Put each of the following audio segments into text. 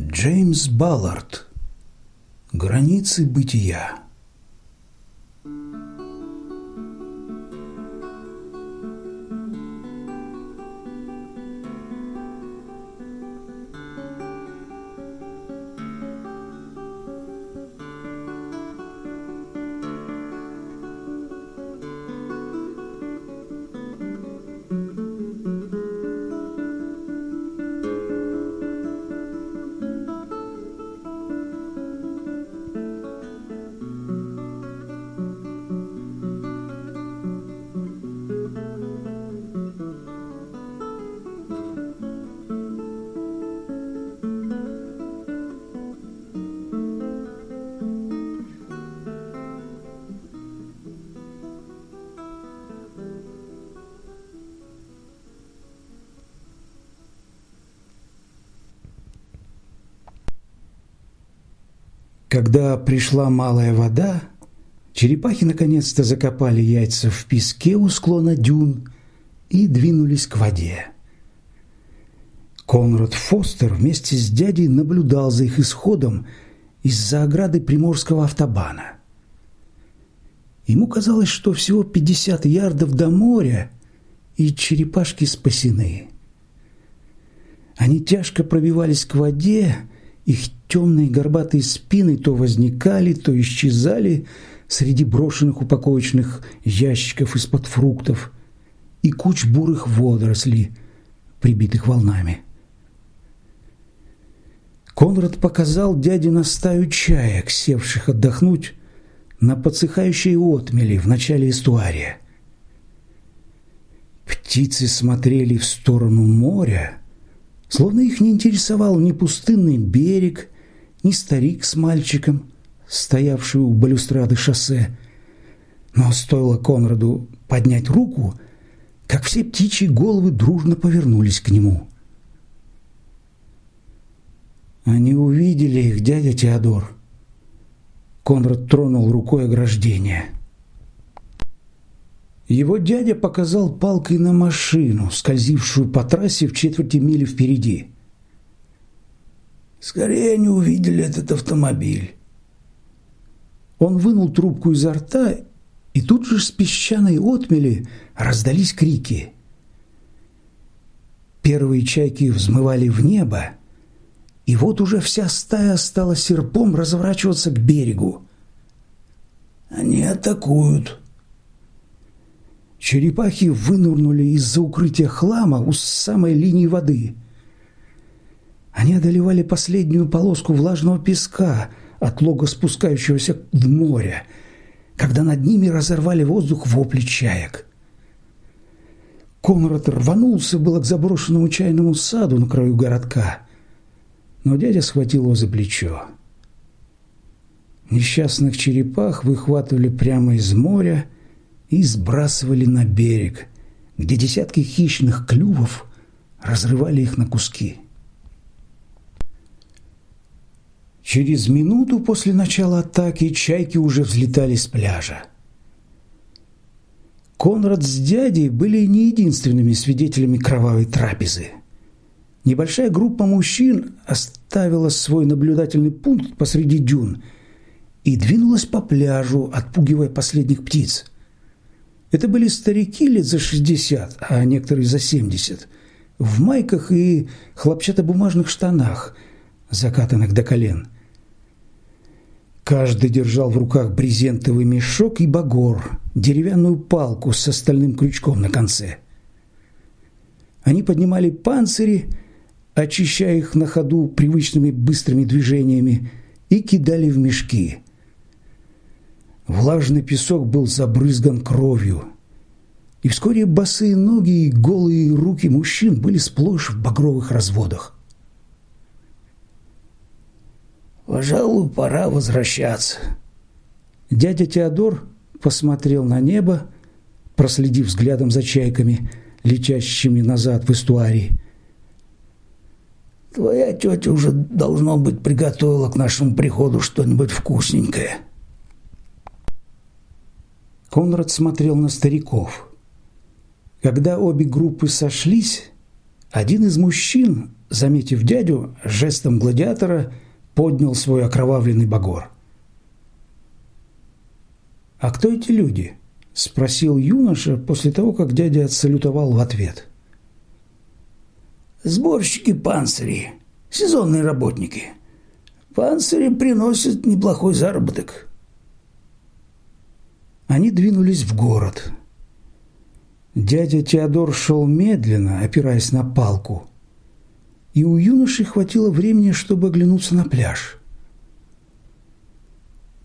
Джеймс Баллард. Границы бытия. Когда пришла малая вода, черепахи наконец-то закопали яйца в песке у склона дюн и двинулись к воде. Конрад Фостер вместе с дядей наблюдал за их исходом из-за ограды Приморского автобана. Ему казалось, что всего 50 ярдов до моря, и черепашки спасены. Они тяжко пробивались к воде, их темные горбатые спины то возникали, то исчезали среди брошенных упаковочных ящиков из-под фруктов и куч бурых водорослей, прибитых волнами. Конрад показал дяде на стаю чаек, севших отдохнуть на подсыхающей отмели в начале эстуария. Птицы смотрели в сторону моря, словно их не интересовал ни пустынный берег, ни старик с мальчиком, стоявший у балюстрады шоссе. Но стоило Конраду поднять руку, как все птичьи головы дружно повернулись к нему. Они увидели их, дядя Теодор. Конрад тронул рукой ограждение. Его дядя показал палкой на машину, скользившую по трассе в четверти мили впереди. Скорее они увидели этот автомобиль. Он вынул трубку изо рта, и тут же с песчаной отмели раздались крики. Первые чайки взмывали в небо, и вот уже вся стая стала серпом разворачиваться к берегу. «Они атакуют», Черепахи вынурнули из-за укрытия хлама у самой линии воды. Они одолевали последнюю полоску влажного песка от лога спускающегося в море, когда над ними разорвали воздух вопли чаек. Конрад рванулся было к заброшенному чайному саду на краю городка, но дядя схватил его за плечо. Несчастных черепах выхватывали прямо из моря и сбрасывали на берег, где десятки хищных клювов разрывали их на куски. Через минуту после начала атаки чайки уже взлетали с пляжа. Конрад с дядей были не единственными свидетелями кровавой трапезы. Небольшая группа мужчин оставила свой наблюдательный пункт посреди дюн и двинулась по пляжу, отпугивая последних птиц. Это были старики лет за 60, а некоторые за 70, в майках и хлопчатобумажных штанах, закатанных до колен – Каждый держал в руках брезентовый мешок и багор, деревянную палку с остальным крючком на конце. Они поднимали панцири, очищая их на ходу привычными быстрыми движениями, и кидали в мешки. Влажный песок был забрызган кровью, и вскоре босые ноги и голые руки мужчин были сплошь в багровых разводах. Пожалуй, пора возвращаться. Дядя Теодор посмотрел на небо, проследив взглядом за чайками, летящими назад в эстуарии. Твоя тетя уже, должно быть, приготовила к нашему приходу что-нибудь вкусненькое. Конрад смотрел на стариков. Когда обе группы сошлись, один из мужчин, заметив дядю, жестом гладиатора поднял свой окровавленный багор. «А кто эти люди?» – спросил юноша после того, как дядя отсалютовал в ответ. «Сборщики панцирей, сезонные работники. Панцири приносят неплохой заработок». Они двинулись в город. Дядя Теодор шел медленно, опираясь на палку, и у юноши хватило времени, чтобы оглянуться на пляж.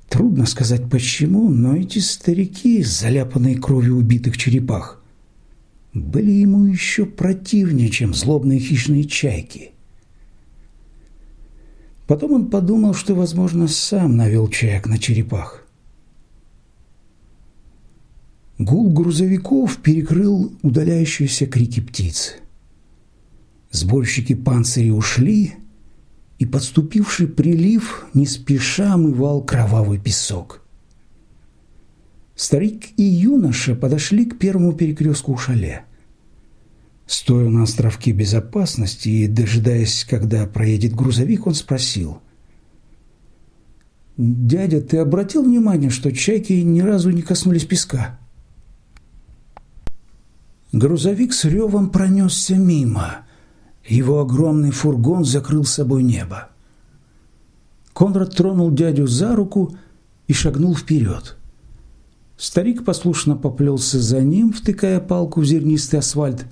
Трудно сказать почему, но эти старики, заляпанные кровью убитых черепах, были ему еще противнее, чем злобные хищные чайки. Потом он подумал, что, возможно, сам навел чаек на черепах. Гул грузовиков перекрыл удаляющиеся крики птиц. Сборщики панцирей ушли, и подступивший прилив не спеша омывал кровавый песок. Старик и юноша подошли к первому перекрестку у шале. Стоя на островке безопасности и дожидаясь, когда проедет грузовик, он спросил. «Дядя, ты обратил внимание, что чайки ни разу не коснулись песка?» Грузовик с ревом пронесся мимо – его огромный фургон закрыл собой небо. Конрад тронул дядю за руку и шагнул вперед. Старик послушно поплелся за ним, втыкая палку в зернистый асфальт,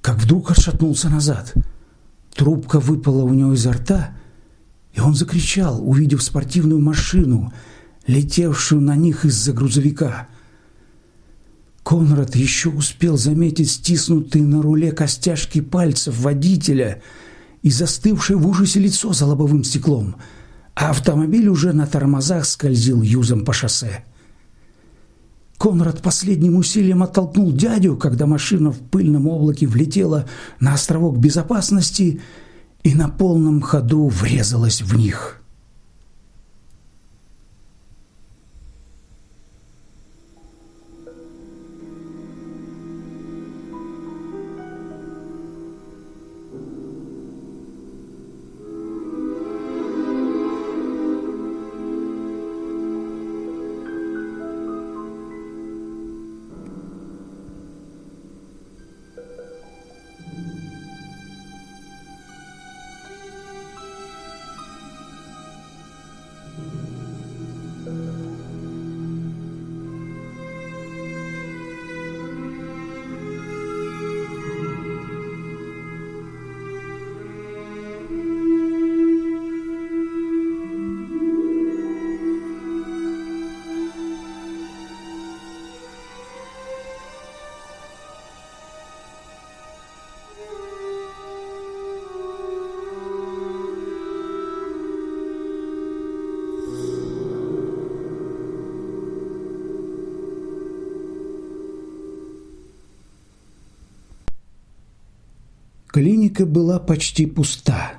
как вдруг отшатнулся назад. Трубка выпала у него изо рта, и он закричал, увидев спортивную машину, летевшую на них из-за грузовика. Конрад еще успел заметить стиснутые на руле костяшки пальцев водителя и застывшее в ужасе лицо за лобовым стеклом, а автомобиль уже на тормозах скользил юзом по шоссе. Конрад последним усилием оттолкнул дядю, когда машина в пыльном облаке влетела на островок безопасности и на полном ходу врезалась в них. Клиника была почти пуста.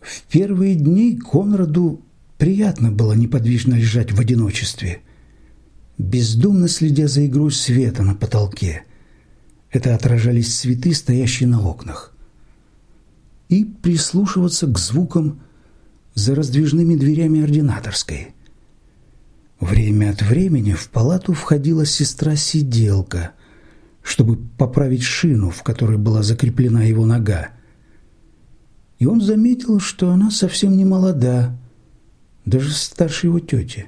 В первые дни Конраду приятно было неподвижно лежать в одиночестве, бездумно следя за игрой света на потолке. Это отражались цветы, стоящие на окнах. И прислушиваться к звукам за раздвижными дверями ординаторской. Время от времени в палату входила сестра-сиделка – чтобы поправить шину, в которой была закреплена его нога. И он заметил, что она совсем не молода, даже старше его тети,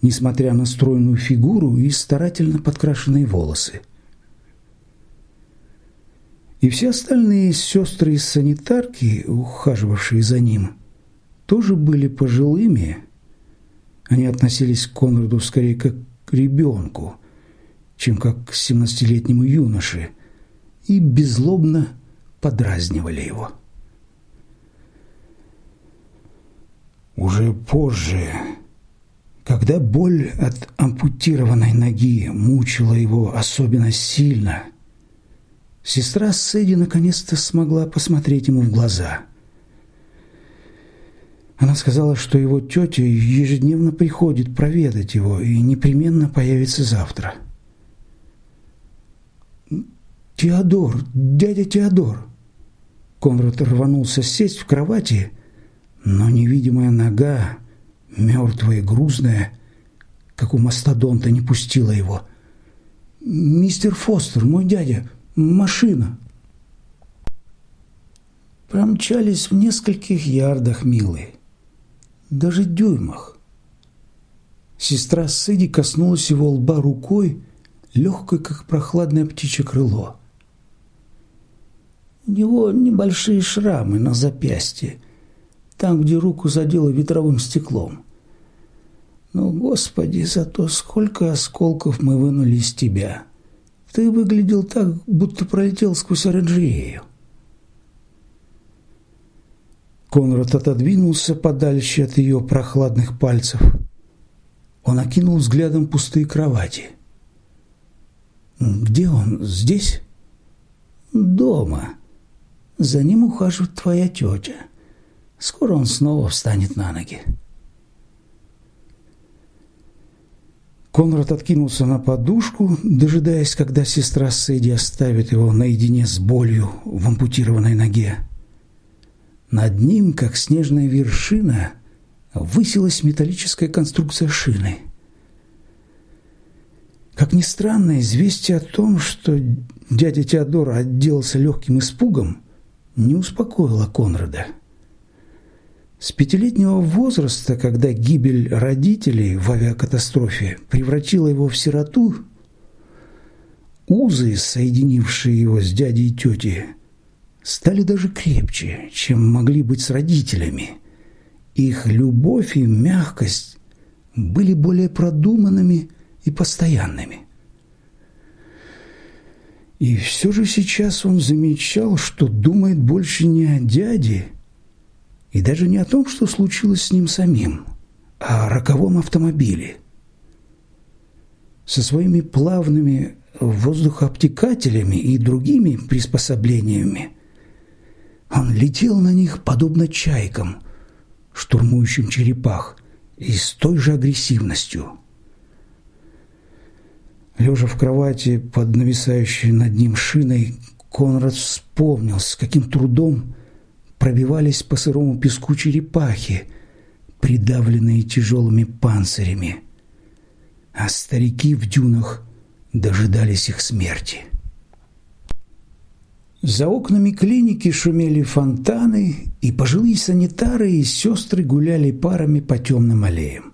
несмотря на стройную фигуру и старательно подкрашенные волосы. И все остальные сестры из санитарки, ухаживавшие за ним, тоже были пожилыми. Они относились к Конраду скорее как к ребенку – чем как семнадцатилетнему юноше, и беззлобно подразнивали его. Уже позже, когда боль от ампутированной ноги мучила его особенно сильно, сестра Сэдди наконец-то смогла посмотреть ему в глаза. Она сказала, что его тетя ежедневно приходит проведать его и непременно появится завтра. «Теодор, дядя Теодор!» Конрад рванулся сесть в кровати, но невидимая нога, мертвая и грузная, как у мастодонта, не пустила его. «Мистер Фостер, мой дядя, машина!» Промчались в нескольких ярдах, милый, даже дюймах. Сестра Сэдди коснулась его лба рукой, легкой, как прохладное птичье крыло. У него небольшие шрамы на запястье, там, где руку задело ветровым стеклом. Но, Господи, зато сколько осколков мы вынули из тебя. Ты выглядел так, будто пролетел сквозь оранжерею. Конрад отодвинулся подальше от ее прохладных пальцев. Он окинул взглядом пустые кровати. «Где он? Здесь?» «Дома. За ним ухаживает твоя тетя. Скоро он снова встанет на ноги». Конрад откинулся на подушку, дожидаясь, когда сестра Сэдди оставит его наедине с болью в ампутированной ноге. Над ним, как снежная вершина, высилась металлическая конструкция шины. Как ни странно, известие о том, что дядя Теодор отделался легким испугом, не успокоило Конрада. С пятилетнего возраста, когда гибель родителей в авиакатастрофе превратила его в сироту, узы, соединившие его с дядей и тетей, стали даже крепче, чем могли быть с родителями. Их любовь и мягкость были более продуманными и постоянными. И все же сейчас он замечал, что думает больше не о дяде, и даже не о том, что случилось с ним самим, а о роковом автомобиле. Со своими плавными воздухообтекателями и другими приспособлениями он летел на них, подобно чайкам, штурмующим черепах, и с той же агрессивностью. Лежа в кровати под нависающей над ним шиной, Конрад вспомнил, с каким трудом пробивались по сырому песку черепахи, придавленные тяжелыми панцирями, а старики в дюнах дожидались их смерти. За окнами клиники шумели фонтаны, и пожилые санитары и сестры гуляли парами по темным аллеям.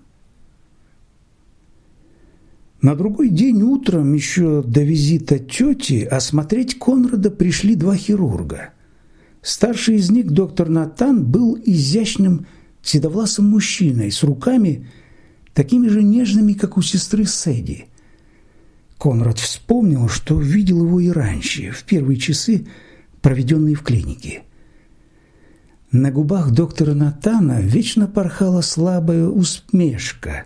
На другой день утром, еще до визита тети, осмотреть Конрада пришли два хирурга – Старший из них, доктор Натан, был изящным седовласым мужчиной с руками, такими же нежными, как у сестры Сэдди. Конрад вспомнил, что видел его и раньше, в первые часы, проведенные в клинике. На губах доктора Натана вечно порхала слабая усмешка,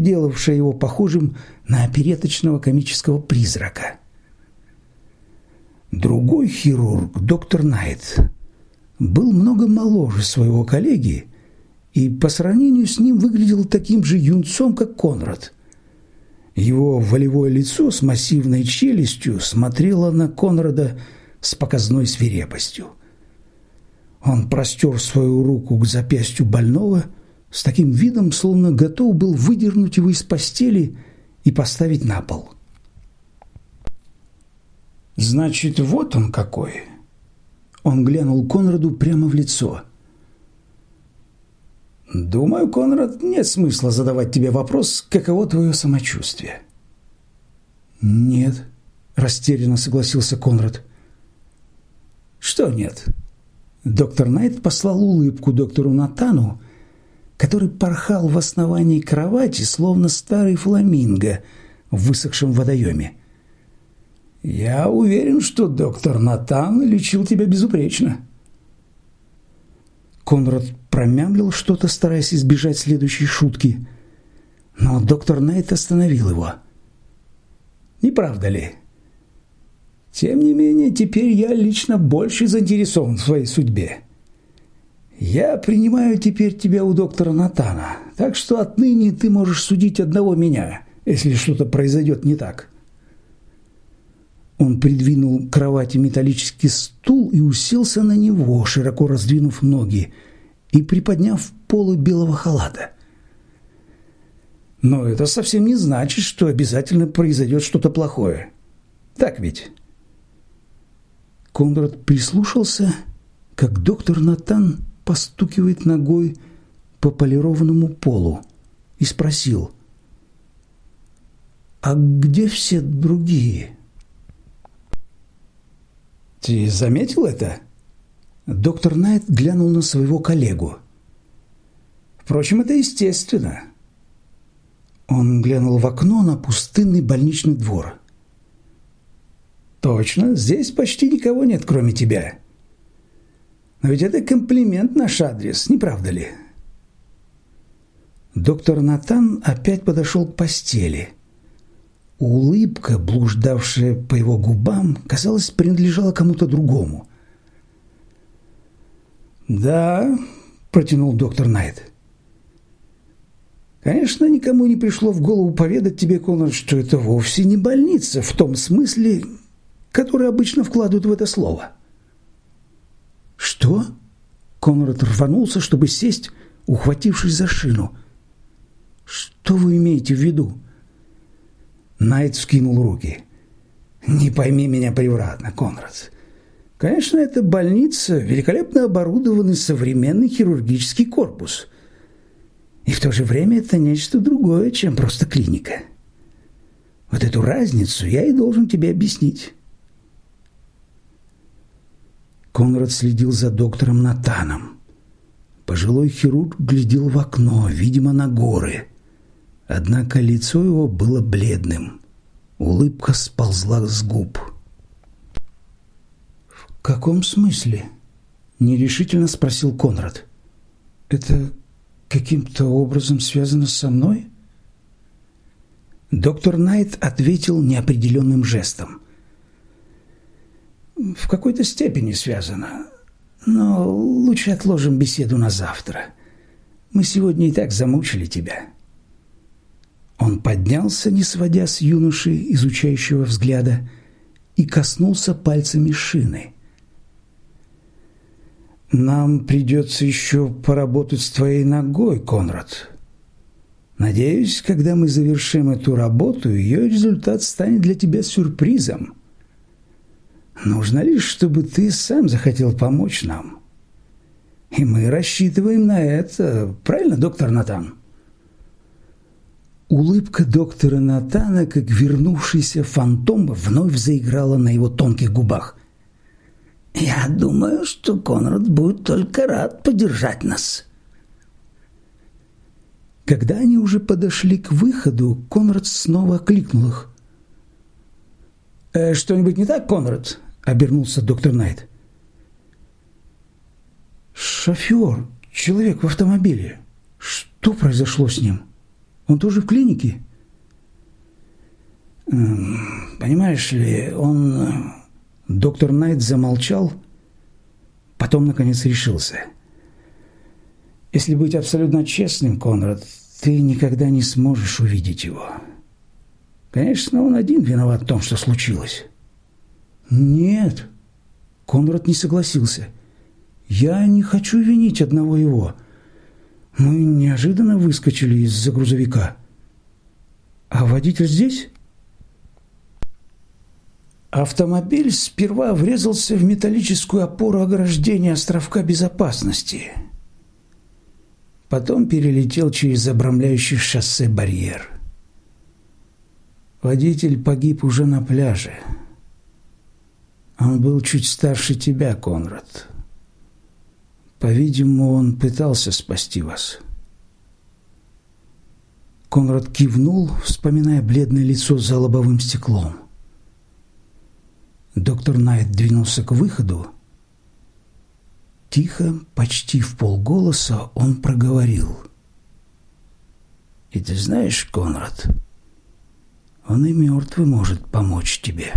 делавшая его похожим на опереточного комического призрака – Другой хирург, доктор Найт, был много моложе своего коллеги и по сравнению с ним выглядел таким же юнцом, как Конрад. Его волевое лицо с массивной челюстью смотрело на Конрада с показной свирепостью. Он простер свою руку к запястью больного с таким видом, словно готов был выдернуть его из постели и поставить на пол. Значит, вот он какой. Он глянул Конраду прямо в лицо. Думаю, Конрад, нет смысла задавать тебе вопрос, каково твое самочувствие. Нет, растерянно согласился Конрад. Что нет? Доктор Найт послал улыбку доктору Натану, который порхал в основании кровати, словно старый фламинго в высохшем водоеме. Я уверен, что доктор Натан лечил тебя безупречно. Конрад промямлил что-то, стараясь избежать следующей шутки. Но доктор Найт остановил его. Не правда ли? Тем не менее, теперь я лично больше заинтересован в своей судьбе. Я принимаю теперь тебя у доктора Натана, так что отныне ты можешь судить одного меня, если что-то произойдет не так. Он придвинул к кровати металлический стул и уселся на него, широко раздвинув ноги и приподняв полы белого халата. Но это совсем не значит, что обязательно произойдет что-то плохое. Так ведь? Конрад прислушался, как доктор Натан постукивает ногой по полированному полу и спросил, «А где все другие?» «Ты заметил это?» Доктор Найт глянул на своего коллегу. «Впрочем, это естественно». Он глянул в окно на пустынный больничный двор. «Точно, здесь почти никого нет, кроме тебя. Но ведь это комплимент наш адрес, не правда ли?» Доктор Натан опять подошел к постели. Улыбка, блуждавшая по его губам, казалось, принадлежала кому-то другому. «Да», – протянул доктор Найт. «Конечно, никому не пришло в голову поведать тебе, Конрад, что это вовсе не больница в том смысле, который обычно вкладывают в это слово». «Что?» Конрад рванулся, чтобы сесть, ухватившись за шину – что вы имеете в виду? Найт вскинул руки. Не пойми меня превратно, Конрад. Конечно, это больница, великолепно оборудованный современный хирургический корпус. И в то же время это нечто другое, чем просто клиника. Вот эту разницу я и должен тебе объяснить. Конрад следил за доктором Натаном. Пожилой хирург глядел в окно, видимо, на горы – Однако лицо его было бледным. Улыбка сползла с губ. «В каком смысле?» – нерешительно спросил Конрад. «Это каким-то образом связано со мной?» Доктор Найт ответил неопределенным жестом. «В какой-то степени связано, но лучше отложим беседу на завтра. Мы сегодня и так замучили тебя». Он поднялся, не сводя с юноши изучающего взгляда, и коснулся пальцами шины. «Нам придется еще поработать с твоей ногой, Конрад. Надеюсь, когда мы завершим эту работу, ее результат станет для тебя сюрпризом. Нужно лишь, чтобы ты сам захотел помочь нам. И мы рассчитываем на это. Правильно, доктор Натан?» Улыбка доктора Натана, как вернувшийся фантом, вновь заиграла на его тонких губах. «Я думаю, что Конрад будет только рад поддержать нас». Когда они уже подошли к выходу, Конрад снова окликнул их. «Э, «Что-нибудь не так, Конрад?» – обернулся доктор Найт. «Шофер, человек в автомобиле. Что произошло с ним?» Он тоже в клинике? Эм, понимаешь ли, он... Доктор Найт замолчал, потом, наконец, решился. Если быть абсолютно честным, Конрад, ты никогда не сможешь увидеть его. Конечно, он один виноват в том, что случилось. Нет, Конрад не согласился. Я не хочу винить одного его – мы неожиданно выскочили из-за грузовика. А водитель здесь? Автомобиль сперва врезался в металлическую опору ограждения островка безопасности. Потом перелетел через обрамляющий шоссе барьер. Водитель погиб уже на пляже. Он был чуть старше тебя, Конрад. По-видимому, он пытался спасти вас. Конрад кивнул, вспоминая бледное лицо за лобовым стеклом. Доктор Найт двинулся к выходу. Тихо, почти в полголоса, он проговорил. «И ты знаешь, Конрад, он и мертвый может помочь тебе».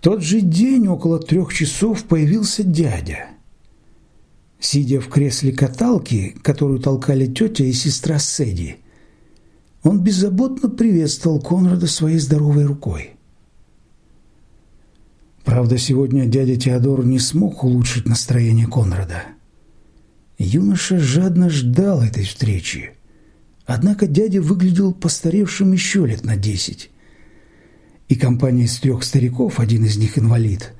Тот же день около трех часов появился дядя. Сидя в кресле каталки, которую толкали тетя и сестра Седи, он беззаботно приветствовал Конрада своей здоровой рукой. Правда, сегодня дядя Теодор не смог улучшить настроение Конрада. Юноша жадно ждал этой встречи. Однако дядя выглядел постаревшим еще лет на десять. И компания из трех стариков, один из них инвалид,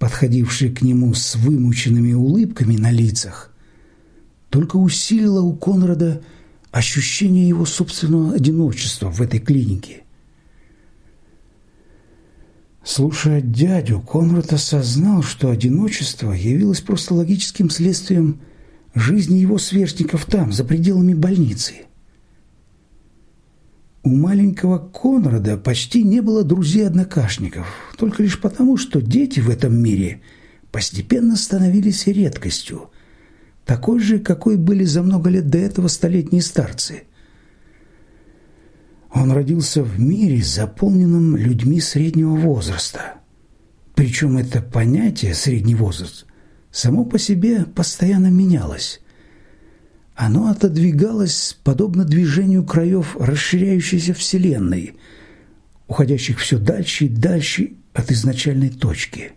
подходивший к нему с вымученными улыбками на лицах, только усилила у Конрада ощущение его собственного одиночества в этой клинике. Слушая дядю, Конрад осознал, что одиночество явилось просто логическим следствием жизни его сверстников там, за пределами больницы. У маленького Конрада почти не было друзей-однокашников, только лишь потому, что дети в этом мире постепенно становились редкостью, такой же, какой были за много лет до этого столетние старцы. Он родился в мире, заполненном людьми среднего возраста. Причем это понятие «средний возраст» само по себе постоянно менялось. Оно отодвигалось подобно движению краев расширяющейся Вселенной, уходящих все дальше и дальше от изначальной точки.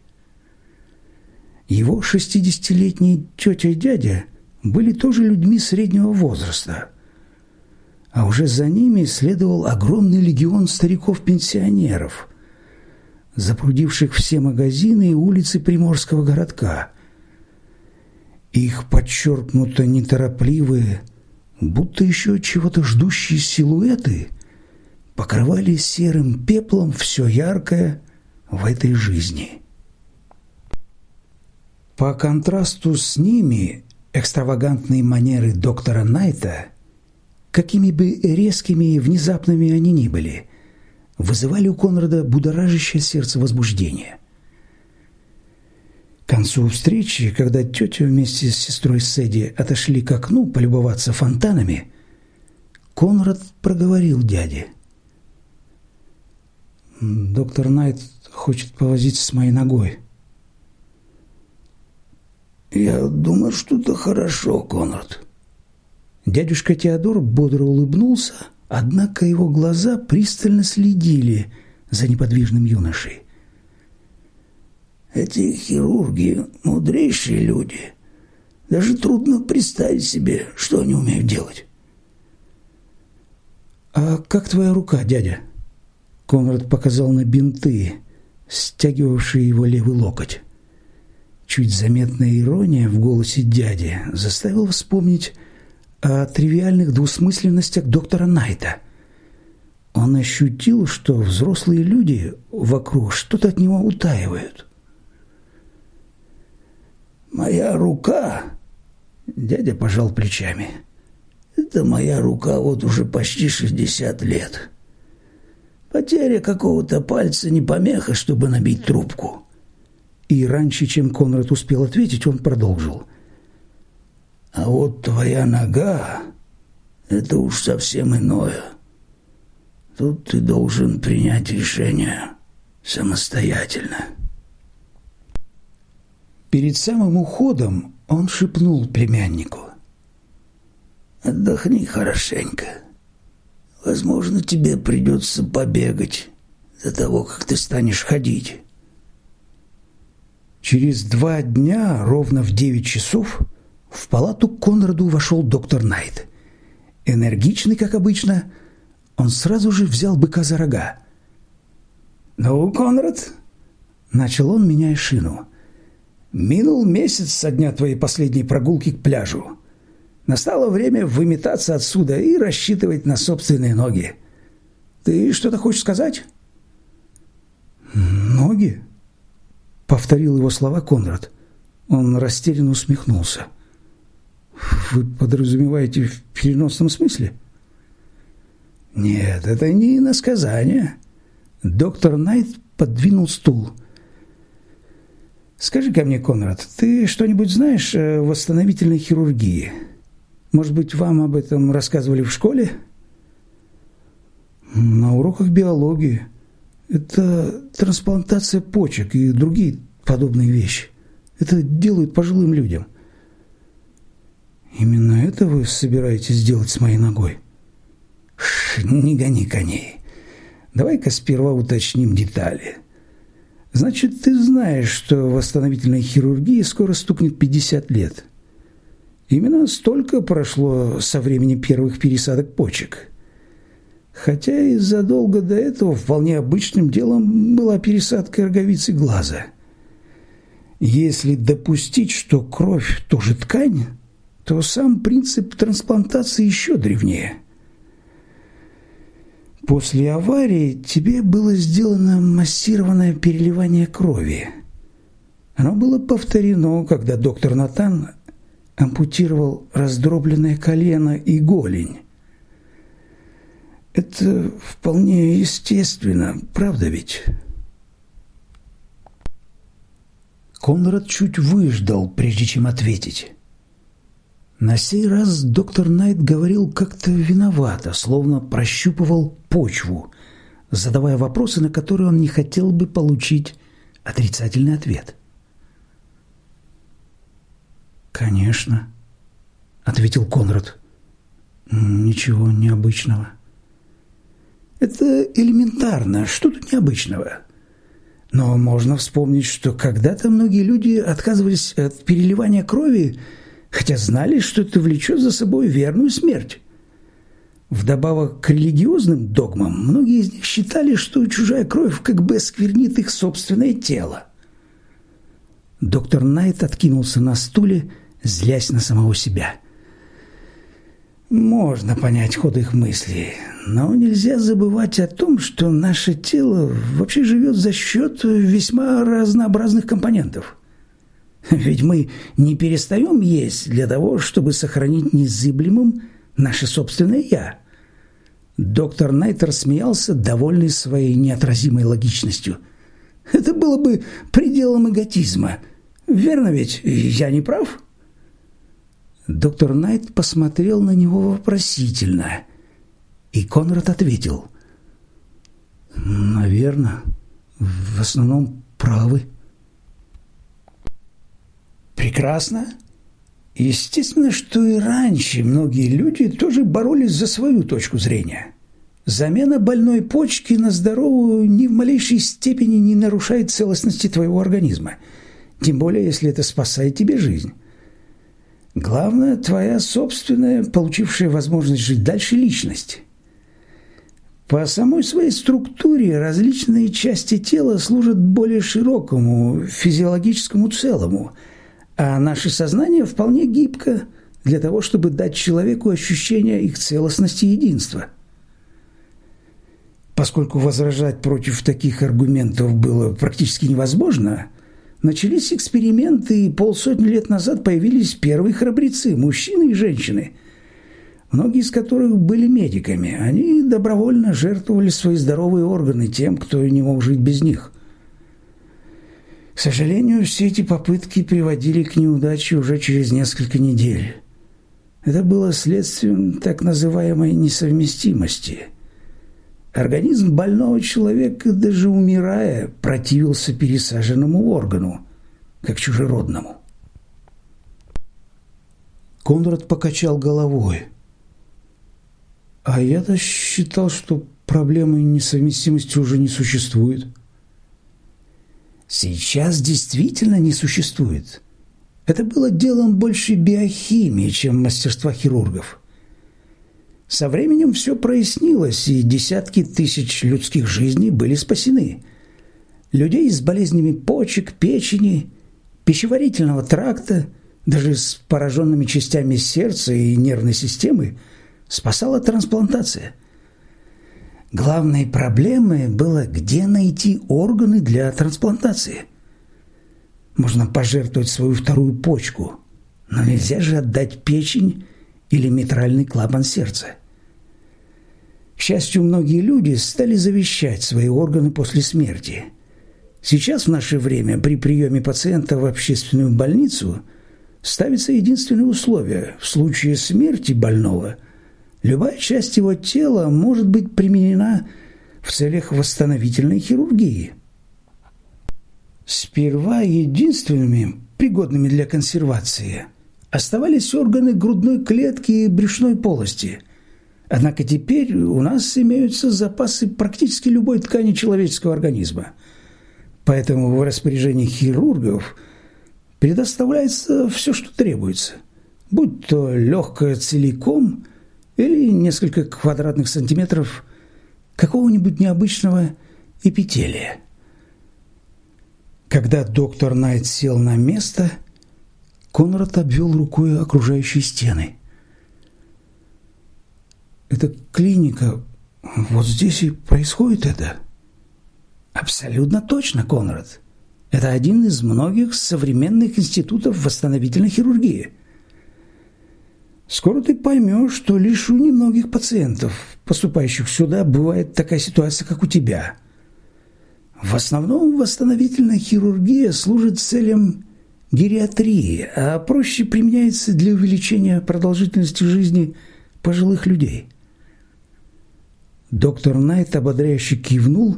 Его шестидесятилетние тетя и дядя были тоже людьми среднего возраста, а уже за ними следовал огромный легион стариков-пенсионеров, запрудивших все магазины и улицы приморского городка – их подчеркнуто неторопливые, будто еще чего-то ждущие силуэты покрывали серым пеплом все яркое в этой жизни. По контрасту с ними экстравагантные манеры доктора Найта, какими бы резкими и внезапными они ни были, вызывали у Конрада будоражащее сердце возбуждение – к концу встречи, когда тетя вместе с сестрой Сэдди отошли к окну полюбоваться фонтанами, Конрад проговорил дяде. «Доктор Найт хочет повозиться с моей ногой». «Я думаю, что это хорошо, Конрад». Дядюшка Теодор бодро улыбнулся, однако его глаза пристально следили за неподвижным юношей. Эти хирурги – мудрейшие люди. Даже трудно представить себе, что они умеют делать. «А как твоя рука, дядя?» Конрад показал на бинты, стягивавшие его левый локоть. Чуть заметная ирония в голосе дяди заставила вспомнить о тривиальных двусмысленностях доктора Найта. Он ощутил, что взрослые люди вокруг что-то от него утаивают. Моя рука, дядя пожал плечами. Это моя рука вот уже почти шестьдесят лет. Потеря какого-то пальца не помеха, чтобы набить трубку. И раньше, чем Конрад успел ответить, он продолжил. А вот твоя нога — это уж совсем иное. Тут ты должен принять решение самостоятельно. Перед самым уходом он шепнул племяннику. «Отдохни хорошенько. Возможно, тебе придется побегать до того, как ты станешь ходить». Через два дня, ровно в девять часов, в палату к Конраду вошел доктор Найт. Энергичный, как обычно, он сразу же взял быка за рога. «Ну, Конрад?» – начал он, меняя шину – Минул месяц со дня твоей последней прогулки к пляжу. Настало время выметаться отсюда и рассчитывать на собственные ноги. Ты что-то хочешь сказать? Ноги? Повторил его слова Конрад. Он растерянно усмехнулся. Вы подразумеваете в переносном смысле? Нет, это не иносказание. Доктор Найт подвинул стул – Скажи ко мне, Конрад, ты что-нибудь знаешь о восстановительной хирургии? Может быть, вам об этом рассказывали в школе? На уроках биологии. Это трансплантация почек и другие подобные вещи. Это делают пожилым людям. Именно это вы собираетесь сделать с моей ногой? Ш, не гони коней. Давай-ка сперва уточним детали. Значит, ты знаешь, что восстановительной хирургии скоро стукнет 50 лет. Именно столько прошло со времени первых пересадок почек. Хотя и задолго до этого вполне обычным делом была пересадка роговицы глаза. Если допустить, что кровь тоже ткань, то сам принцип трансплантации еще древнее. После аварии тебе было сделано массированное переливание крови. Оно было повторено, когда доктор Натан ампутировал раздробленное колено и голень. Это вполне естественно, правда ведь? Конрад чуть выждал, прежде чем ответить. На сей раз доктор Найт говорил как-то виновато, словно прощупывал почву, задавая вопросы, на которые он не хотел бы получить отрицательный ответ. «Конечно», — ответил Конрад. «Ничего необычного». «Это элементарно. Что тут необычного?» Но можно вспомнить, что когда-то многие люди отказывались от переливания крови, хотя знали, что это влечет за собой верную смерть. Вдобавок к религиозным догмам, многие из них считали, что чужая кровь как бы осквернит их собственное тело. Доктор Найт откинулся на стуле злясь на самого себя. Можно понять ход их мыслей, но нельзя забывать о том, что наше тело вообще живет за счет весьма разнообразных компонентов. Ведь мы не перестаем есть для того, чтобы сохранить незыблемым наше собственное «я». Доктор Найтер смеялся, довольный своей неотразимой логичностью. Это было бы пределом эготизма. Верно ведь? Я не прав?» Доктор Найт посмотрел на него вопросительно, и Конрад ответил. «Наверное, в основном правы». «Прекрасно. Естественно, что и раньше многие люди тоже боролись за свою точку зрения. Замена больной почки на здоровую ни в малейшей степени не нарушает целостности твоего организма, тем более если это спасает тебе жизнь». Главное – твоя собственная, получившая возможность жить дальше, личность. По самой своей структуре различные части тела служат более широкому физиологическому целому, а наше сознание вполне гибко для того, чтобы дать человеку ощущение их целостности и единства. Поскольку возражать против таких аргументов было практически невозможно – Начались эксперименты, и полсотни лет назад появились первые храбрецы, мужчины и женщины, многие из которых были медиками. Они добровольно жертвовали свои здоровые органы тем, кто не мог жить без них. К сожалению, все эти попытки приводили к неудаче уже через несколько недель. Это было следствием так называемой несовместимости – Организм больного человека, даже умирая, противился пересаженному органу, как чужеродному. Конрад покачал головой. А я-то считал, что проблемы несовместимости уже не существует. Сейчас действительно не существует. Это было делом больше биохимии, чем мастерства хирургов. Со временем все прояснилось, и десятки тысяч людских жизней были спасены. Людей с болезнями почек, печени, пищеварительного тракта, даже с пораженными частями сердца и нервной системы спасала трансплантация. Главной проблемой было, где найти органы для трансплантации. Можно пожертвовать свою вторую почку, но нельзя же отдать печень или митральный клапан сердца. К счастью, многие люди стали завещать свои органы после смерти. Сейчас в наше время при приеме пациента в общественную больницу ставится единственное условие – в случае смерти больного любая часть его тела может быть применена в целях восстановительной хирургии. Сперва единственными пригодными для консервации оставались органы грудной клетки и брюшной полости. Однако теперь у нас имеются запасы практически любой ткани человеческого организма. Поэтому в распоряжении хирургов предоставляется все, что требуется. Будь то легкое целиком или несколько квадратных сантиметров какого-нибудь необычного эпителия. Когда доктор Найт сел на место, Конрад обвел рукой окружающие стены. «Это клиника. Вот здесь и происходит это?» «Абсолютно точно, Конрад. Это один из многих современных институтов восстановительной хирургии. Скоро ты поймешь, что лишь у немногих пациентов, поступающих сюда, бывает такая ситуация, как у тебя». В основном восстановительная хирургия служит целям гериатрии, а проще применяется для увеличения продолжительности жизни пожилых людей. Доктор Найт ободряюще кивнул,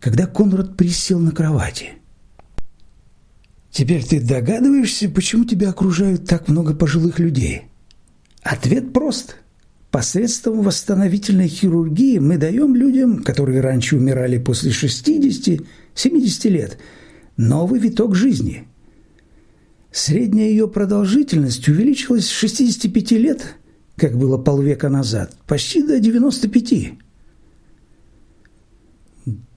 когда Конрад присел на кровати. «Теперь ты догадываешься, почему тебя окружают так много пожилых людей?» Ответ прост – Посредством восстановительной хирургии мы даем людям, которые раньше умирали после 60-70 лет, новый виток жизни. Средняя ее продолжительность увеличилась с 65 лет, как было полвека назад, почти до 95.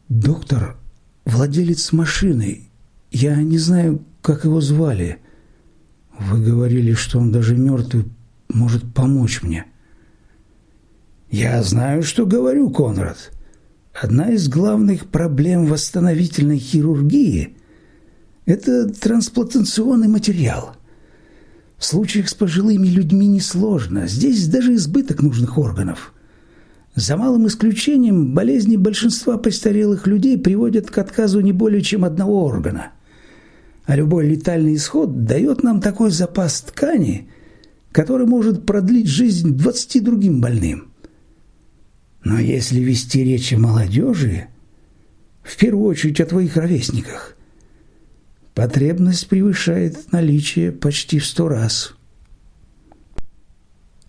Доктор, владелец машины, я не знаю, как его звали. Вы говорили, что он даже мертвый может помочь мне. Я знаю, что говорю, Конрад. Одна из главных проблем восстановительной хирургии – это трансплантационный материал. В случаях с пожилыми людьми несложно. Здесь даже избыток нужных органов. За малым исключением, болезни большинства престарелых людей приводят к отказу не более чем одного органа. А любой летальный исход дает нам такой запас ткани, который может продлить жизнь 20 другим больным. Но если вести речь о молодежи, в первую очередь о твоих ровесниках, потребность превышает наличие почти в сто раз.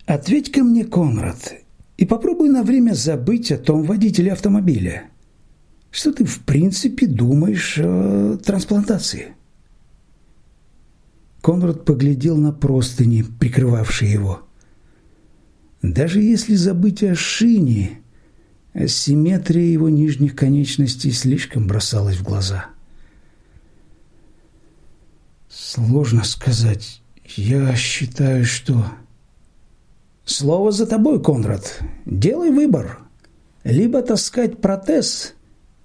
Ответь-ка мне, Конрад, и попробуй на время забыть о том водителе автомобиля. Что ты в принципе думаешь о трансплантации? Конрад поглядел на простыни, прикрывавшие его. Даже если забыть о шине, Симметрия его нижних конечностей слишком бросалась в глаза. Сложно сказать. Я считаю, что... Слово за тобой, Конрад. Делай выбор. Либо таскать протез,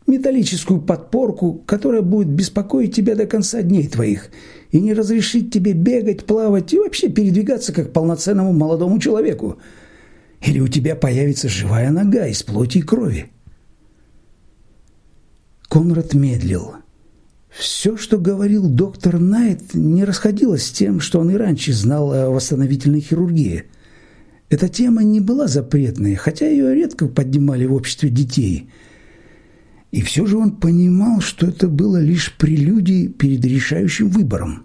металлическую подпорку, которая будет беспокоить тебя до конца дней твоих и не разрешить тебе бегать, плавать и вообще передвигаться как полноценному молодому человеку – или у тебя появится живая нога из плоти и крови. Конрад медлил. Все, что говорил доктор Найт, не расходилось с тем, что он и раньше знал о восстановительной хирургии. Эта тема не была запретной, хотя ее редко поднимали в обществе детей. И все же он понимал, что это было лишь прелюдией перед решающим выбором.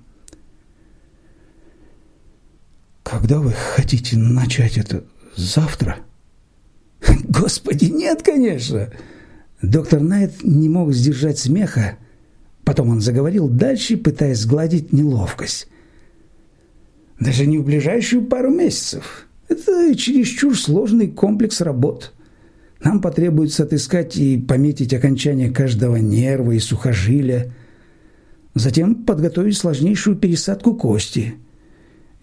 «Когда вы хотите начать это завтра? Господи, нет, конечно. Доктор Найт не мог сдержать смеха. Потом он заговорил дальше, пытаясь сгладить неловкость. Даже не в ближайшую пару месяцев. Это чересчур сложный комплекс работ. Нам потребуется отыскать и пометить окончание каждого нерва и сухожилия. Затем подготовить сложнейшую пересадку кости –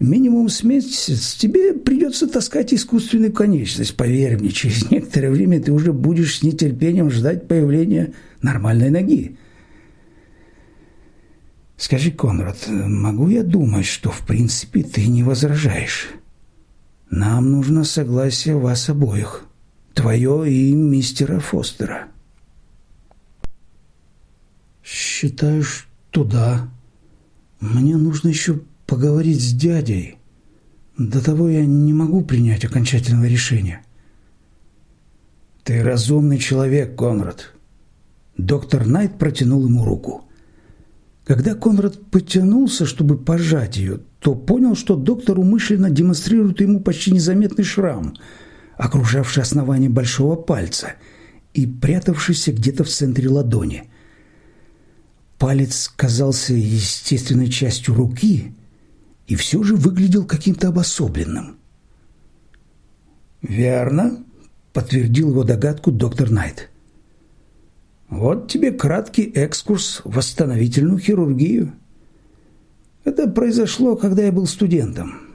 Минимум с месяц тебе придется таскать искусственную конечность. Поверь мне, через некоторое время ты уже будешь с нетерпением ждать появления нормальной ноги. Скажи, Конрад, могу я думать, что в принципе ты не возражаешь? Нам нужно согласие вас обоих, твое и мистера Фостера. Считаю, что да. Мне нужно еще поговорить с дядей. До того я не могу принять окончательного решения. Ты разумный человек, Конрад. Доктор Найт протянул ему руку. Когда Конрад потянулся, чтобы пожать ее, то понял, что доктор умышленно демонстрирует ему почти незаметный шрам, окружавший основание большого пальца и прятавшийся где-то в центре ладони. Палец казался естественной частью руки и все же выглядел каким-то обособленным. «Верно», – подтвердил его догадку доктор Найт. «Вот тебе краткий экскурс в восстановительную хирургию. Это произошло, когда я был студентом.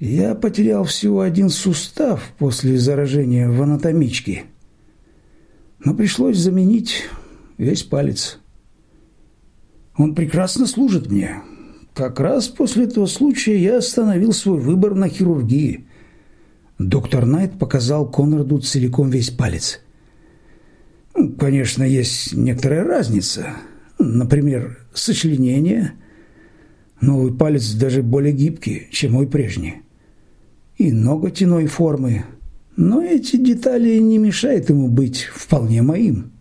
Я потерял всего один сустав после заражения в анатомичке, но пришлось заменить весь палец. Он прекрасно служит мне. Как раз после этого случая я остановил свой выбор на хирургии. Доктор Найт показал Конраду целиком весь палец. Ну, конечно, есть некоторая разница. Например, сочленение. Новый палец даже более гибкий, чем мой прежний. И ноготь иной формы. Но эти детали не мешают ему быть вполне моим.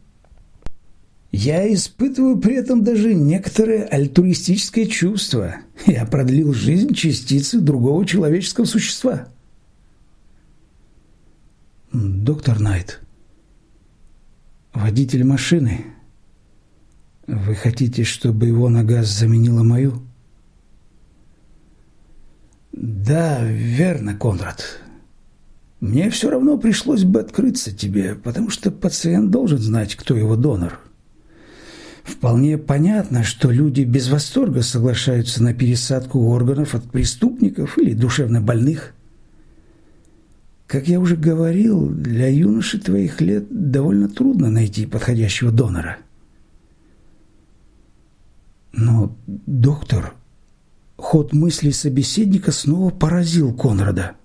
Я испытываю при этом даже некоторое альтруистическое чувство. Я продлил жизнь частицы другого человеческого существа. Доктор Найт, водитель машины, вы хотите, чтобы его нога заменила мою? Да, верно, Конрад. Мне все равно пришлось бы открыться тебе, потому что пациент должен знать, кто его донор. Вполне понятно, что люди без восторга соглашаются на пересадку органов от преступников или душевно больных. Как я уже говорил, для юноши твоих лет довольно трудно найти подходящего донора. Но, доктор, ход мысли собеседника снова поразил Конрада.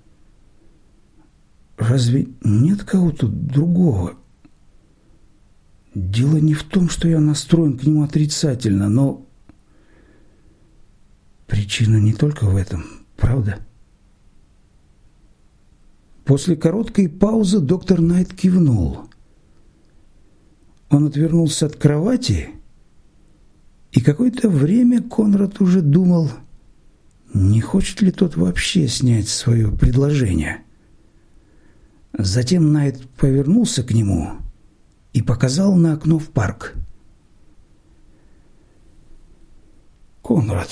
Разве нет кого-то другого? Дело не в том, что я настроен к нему отрицательно, но причина не только в этом, правда? После короткой паузы доктор Найт кивнул. Он отвернулся от кровати, и какое-то время Конрад уже думал, не хочет ли тот вообще снять свое предложение. Затем Найт повернулся к нему и показал на окно в парк. «Конрад,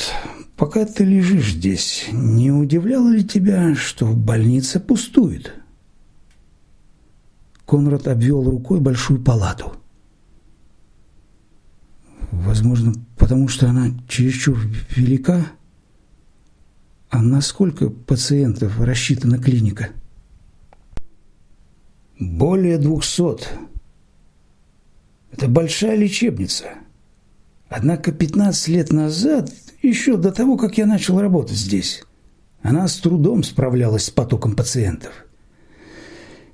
пока ты лежишь здесь, не удивляло ли тебя, что больница пустует?» Конрад обвел рукой большую палату. «Возможно, потому что она чересчур велика?» «А на сколько пациентов рассчитана клиника?» «Более двухсот», это большая лечебница. Однако 15 лет назад, еще до того, как я начал работать здесь, она с трудом справлялась с потоком пациентов.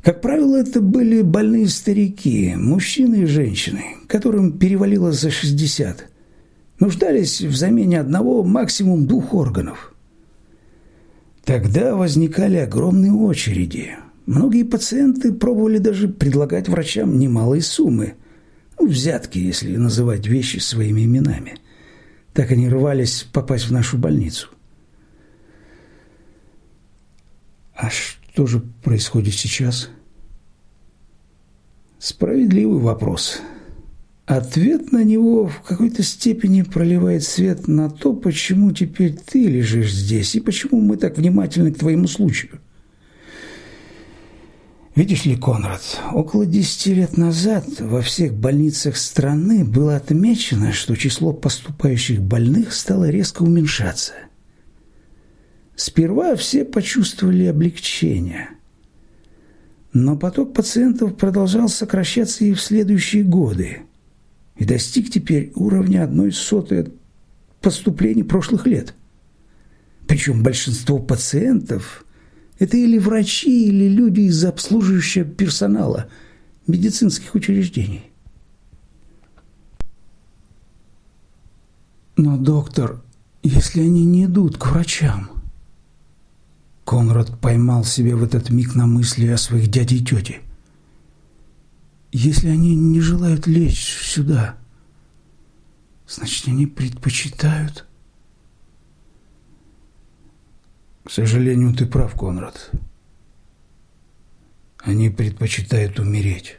Как правило, это были больные старики, мужчины и женщины, которым перевалило за 60, нуждались в замене одного, максимум двух органов. Тогда возникали огромные очереди. Многие пациенты пробовали даже предлагать врачам немалые суммы – ну, взятки, если называть вещи своими именами. Так они рвались попасть в нашу больницу. А что же происходит сейчас? Справедливый вопрос. Ответ на него в какой-то степени проливает свет на то, почему теперь ты лежишь здесь и почему мы так внимательны к твоему случаю. Видишь ли, Конрад, около десяти лет назад во всех больницах страны было отмечено, что число поступающих больных стало резко уменьшаться. Сперва все почувствовали облегчение, но поток пациентов продолжал сокращаться и в следующие годы и достиг теперь уровня одной сотой от поступлений прошлых лет. Причем большинство пациентов – это или врачи, или люди из обслуживающего персонала медицинских учреждений. Но, доктор, если они не идут к врачам... Конрад поймал себя в этот миг на мысли о своих дяде и тете. Если они не желают лечь сюда, значит, они предпочитают... К сожалению, ты прав, Конрад. Они предпочитают умереть.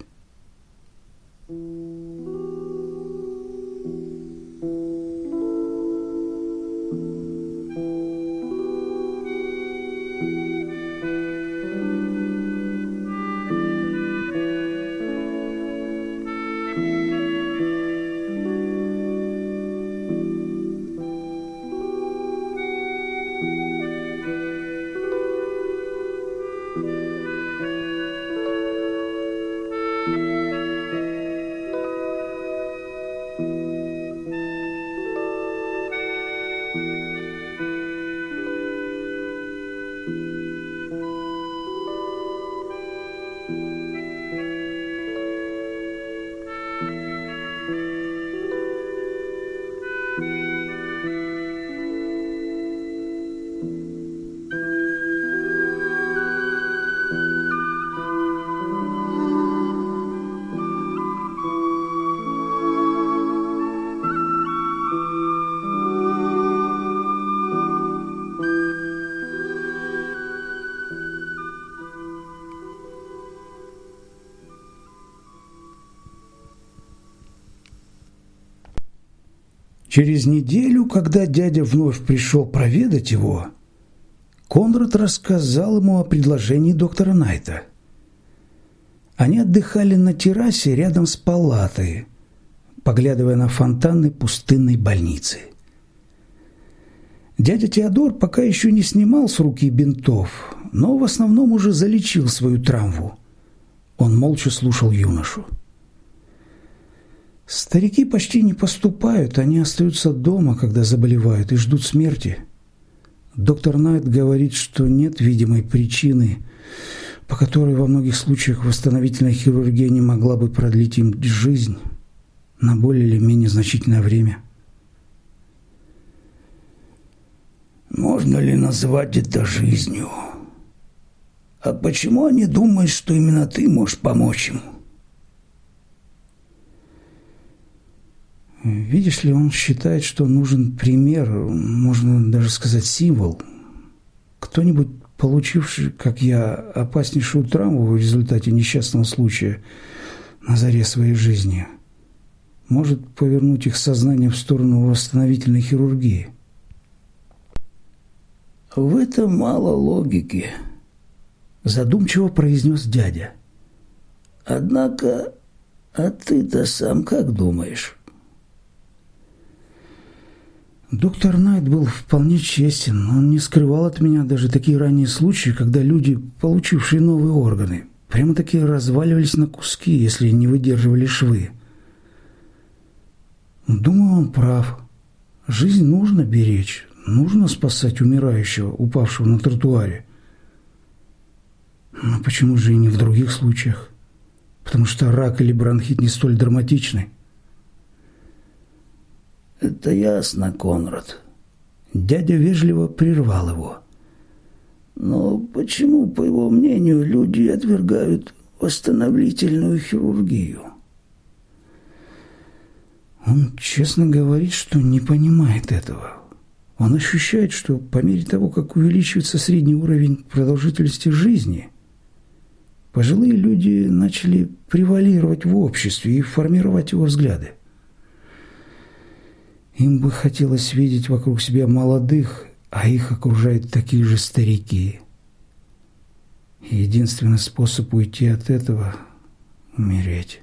Через неделю, когда дядя вновь пришел проведать его, Конрад рассказал ему о предложении доктора Найта. Они отдыхали на террасе рядом с палатой, поглядывая на фонтаны пустынной больницы. Дядя Теодор пока еще не снимал с руки бинтов, но в основном уже залечил свою травму. Он молча слушал юношу. Старики почти не поступают, они остаются дома, когда заболевают, и ждут смерти. Доктор Найт говорит, что нет видимой причины, по которой во многих случаях восстановительная хирургия не могла бы продлить им жизнь на более или менее значительное время. Можно ли назвать это жизнью? А почему они думают, что именно ты можешь помочь им? Видишь ли, он считает, что нужен пример, можно даже сказать символ. Кто-нибудь, получивший, как я, опаснейшую травму в результате несчастного случая на заре своей жизни, может повернуть их сознание в сторону восстановительной хирургии. В этом мало логики, задумчиво произнес дядя. Однако, а ты-то сам как думаешь? Доктор Найт был вполне честен. Он не скрывал от меня даже такие ранние случаи, когда люди, получившие новые органы, прямо-таки разваливались на куски, если не выдерживали швы. Думаю, он прав. Жизнь нужно беречь, нужно спасать умирающего, упавшего на тротуаре. Но почему же и не в других случаях? Потому что рак или бронхит не столь драматичны. «Это ясно, Конрад». Дядя вежливо прервал его. «Но почему, по его мнению, люди отвергают восстановительную хирургию?» Он честно говорит, что не понимает этого. Он ощущает, что по мере того, как увеличивается средний уровень продолжительности жизни, пожилые люди начали превалировать в обществе и формировать его взгляды. Им бы хотелось видеть вокруг себя молодых, а их окружают такие же старики. Единственный способ уйти от этого – умереть.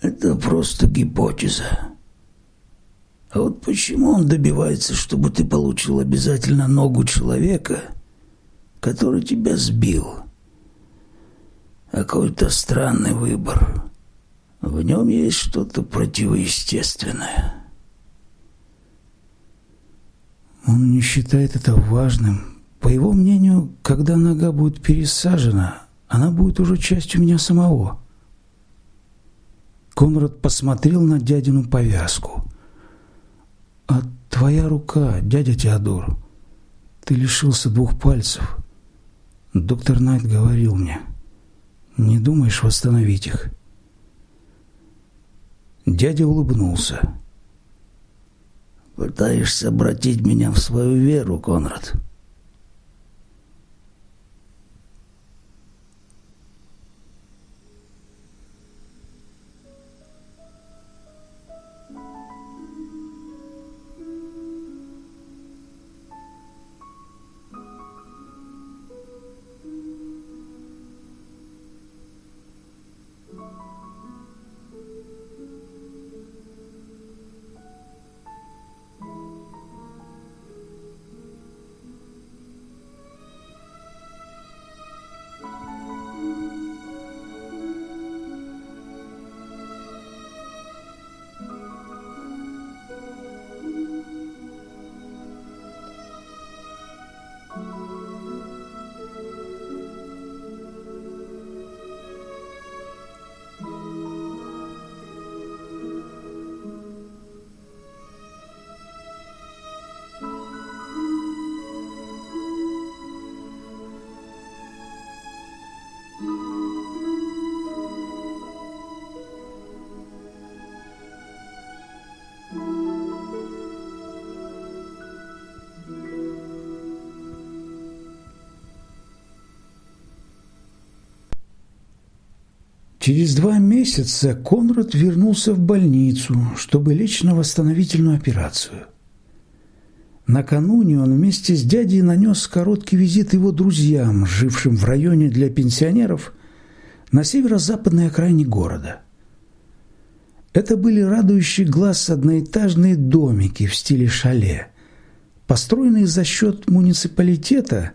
Это просто гипотеза. А вот почему он добивается, чтобы ты получил обязательно ногу человека, который тебя сбил? Какой-то странный выбор. В нем есть что-то противоестественное. Он не считает это важным. По его мнению, когда нога будет пересажена, она будет уже частью меня самого. Конрад посмотрел на дядину повязку. «А твоя рука, дядя Теодор, ты лишился двух пальцев. Доктор Найт говорил мне, Не думаешь восстановить их? Дядя улыбнулся. Пытаешься обратить меня в свою веру, Конрад? Через два месяца Конрад вернулся в больницу, чтобы лечь на восстановительную операцию. Накануне он вместе с дядей нанес короткий визит его друзьям, жившим в районе для пенсионеров на северо-западной окраине города. Это были радующие глаз одноэтажные домики в стиле шале, построенные за счет муниципалитета,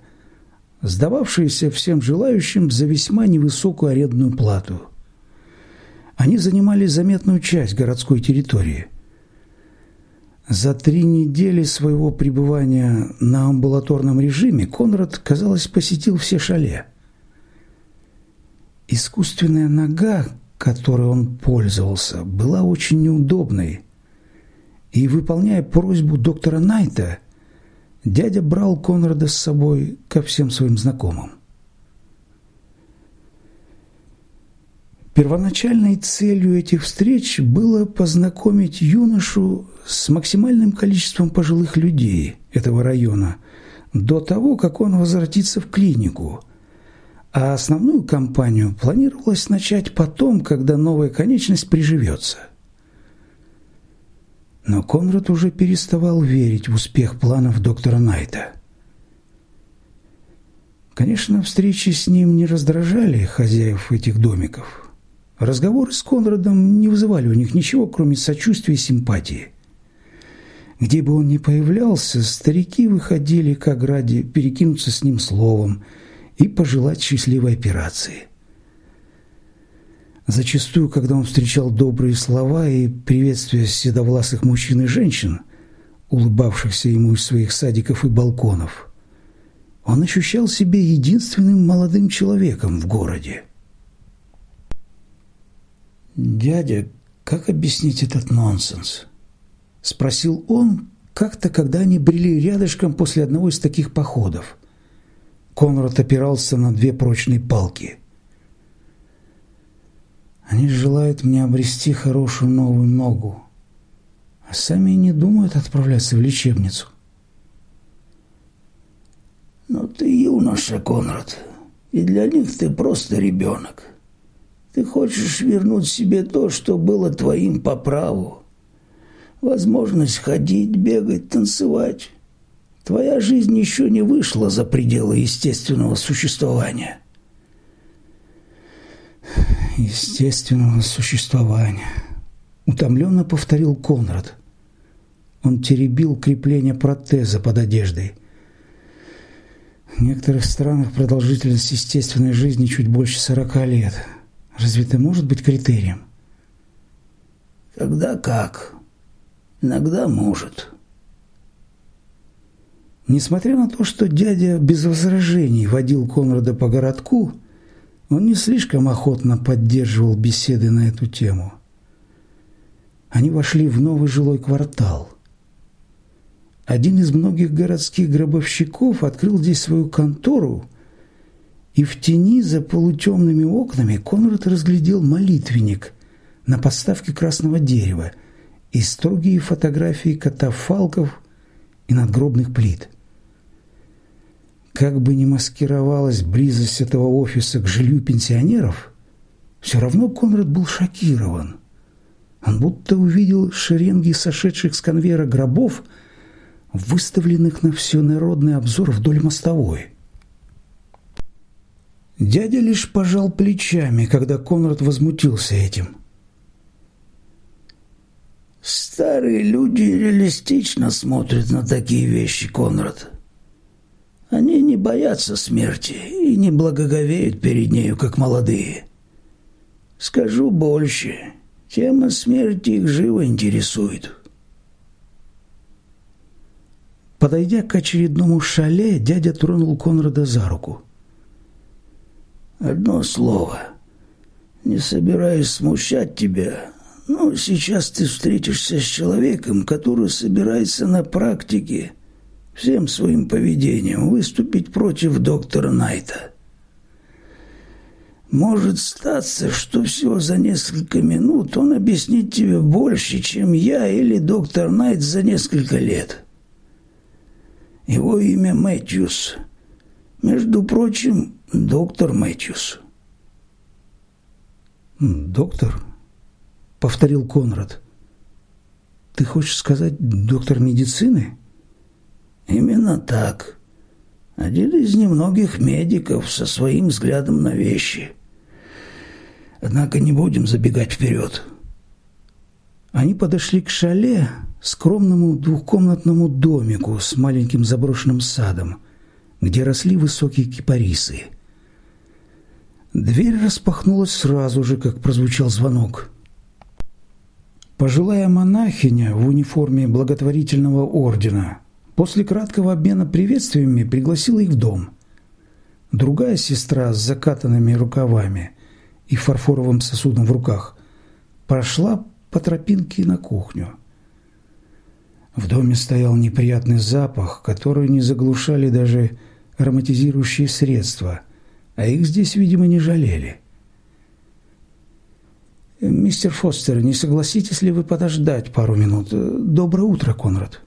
сдававшиеся всем желающим за весьма невысокую арендную плату – они занимали заметную часть городской территории. За три недели своего пребывания на амбулаторном режиме Конрад, казалось, посетил все шале. Искусственная нога, которой он пользовался, была очень неудобной. И, выполняя просьбу доктора Найта, дядя брал Конрада с собой ко всем своим знакомым. Первоначальной целью этих встреч было познакомить юношу с максимальным количеством пожилых людей этого района до того, как он возвратится в клинику. А основную кампанию планировалось начать потом, когда новая конечность приживется. Но Конрад уже переставал верить в успех планов доктора Найта. Конечно, встречи с ним не раздражали хозяев этих домиков – Разговоры с Конрадом не вызывали у них ничего, кроме сочувствия и симпатии. Где бы он ни появлялся, старики выходили к ограде перекинуться с ним словом и пожелать счастливой операции. Зачастую, когда он встречал добрые слова и приветствия седовласых мужчин и женщин, улыбавшихся ему из своих садиков и балконов, он ощущал себя единственным молодым человеком в городе. «Дядя, как объяснить этот нонсенс?» – спросил он как-то, когда они брели рядышком после одного из таких походов. Конрад опирался на две прочные палки. «Они желают мне обрести хорошую новую ногу, а сами не думают отправляться в лечебницу». «Но ты юноша, Конрад, и для них ты просто ребенок». Ты хочешь вернуть себе то, что было твоим по праву. Возможность ходить, бегать, танцевать. Твоя жизнь еще не вышла за пределы естественного существования. Естественного существования. Утомленно повторил Конрад. Он теребил крепление протеза под одеждой. В некоторых странах продолжительность естественной жизни чуть больше сорока лет – Разве это может быть критерием? Когда как. Иногда может. Несмотря на то, что дядя без возражений водил Конрада по городку, он не слишком охотно поддерживал беседы на эту тему. Они вошли в новый жилой квартал. Один из многих городских гробовщиков открыл здесь свою контору – и в тени за полутемными окнами Конрад разглядел молитвенник на подставке красного дерева и строгие фотографии катафалков и надгробных плит. Как бы ни маскировалась близость этого офиса к жилью пенсионеров, все равно Конрад был шокирован. Он будто увидел шеренги сошедших с конвейера гробов, выставленных на всенародный обзор вдоль мостовой – Дядя лишь пожал плечами, когда Конрад возмутился этим. Старые люди реалистично смотрят на такие вещи, Конрад. Они не боятся смерти и не благоговеют перед нею, как молодые. Скажу больше, тема смерти их живо интересует. Подойдя к очередному шале, дядя тронул Конрада за руку. Одно слово. Не собираюсь смущать тебя, но сейчас ты встретишься с человеком, который собирается на практике всем своим поведением выступить против доктора Найта. Может статься, что всего за несколько минут он объяснит тебе больше, чем я или доктор Найт за несколько лет. Его имя Мэтьюс. Между прочим, доктор Мэтьюс. «Доктор?» — повторил Конрад. «Ты хочешь сказать доктор медицины?» «Именно так. Один из немногих медиков со своим взглядом на вещи. Однако не будем забегать вперед». Они подошли к шале, скромному двухкомнатному домику с маленьким заброшенным садом, где росли высокие кипарисы – Дверь распахнулась сразу же, как прозвучал звонок. Пожилая монахиня в униформе благотворительного ордена после краткого обмена приветствиями пригласила их в дом. Другая сестра с закатанными рукавами и фарфоровым сосудом в руках прошла по тропинке на кухню. В доме стоял неприятный запах, который не заглушали даже ароматизирующие средства – а их здесь, видимо, не жалели. «Мистер Фостер, не согласитесь ли вы подождать пару минут? Доброе утро, Конрад».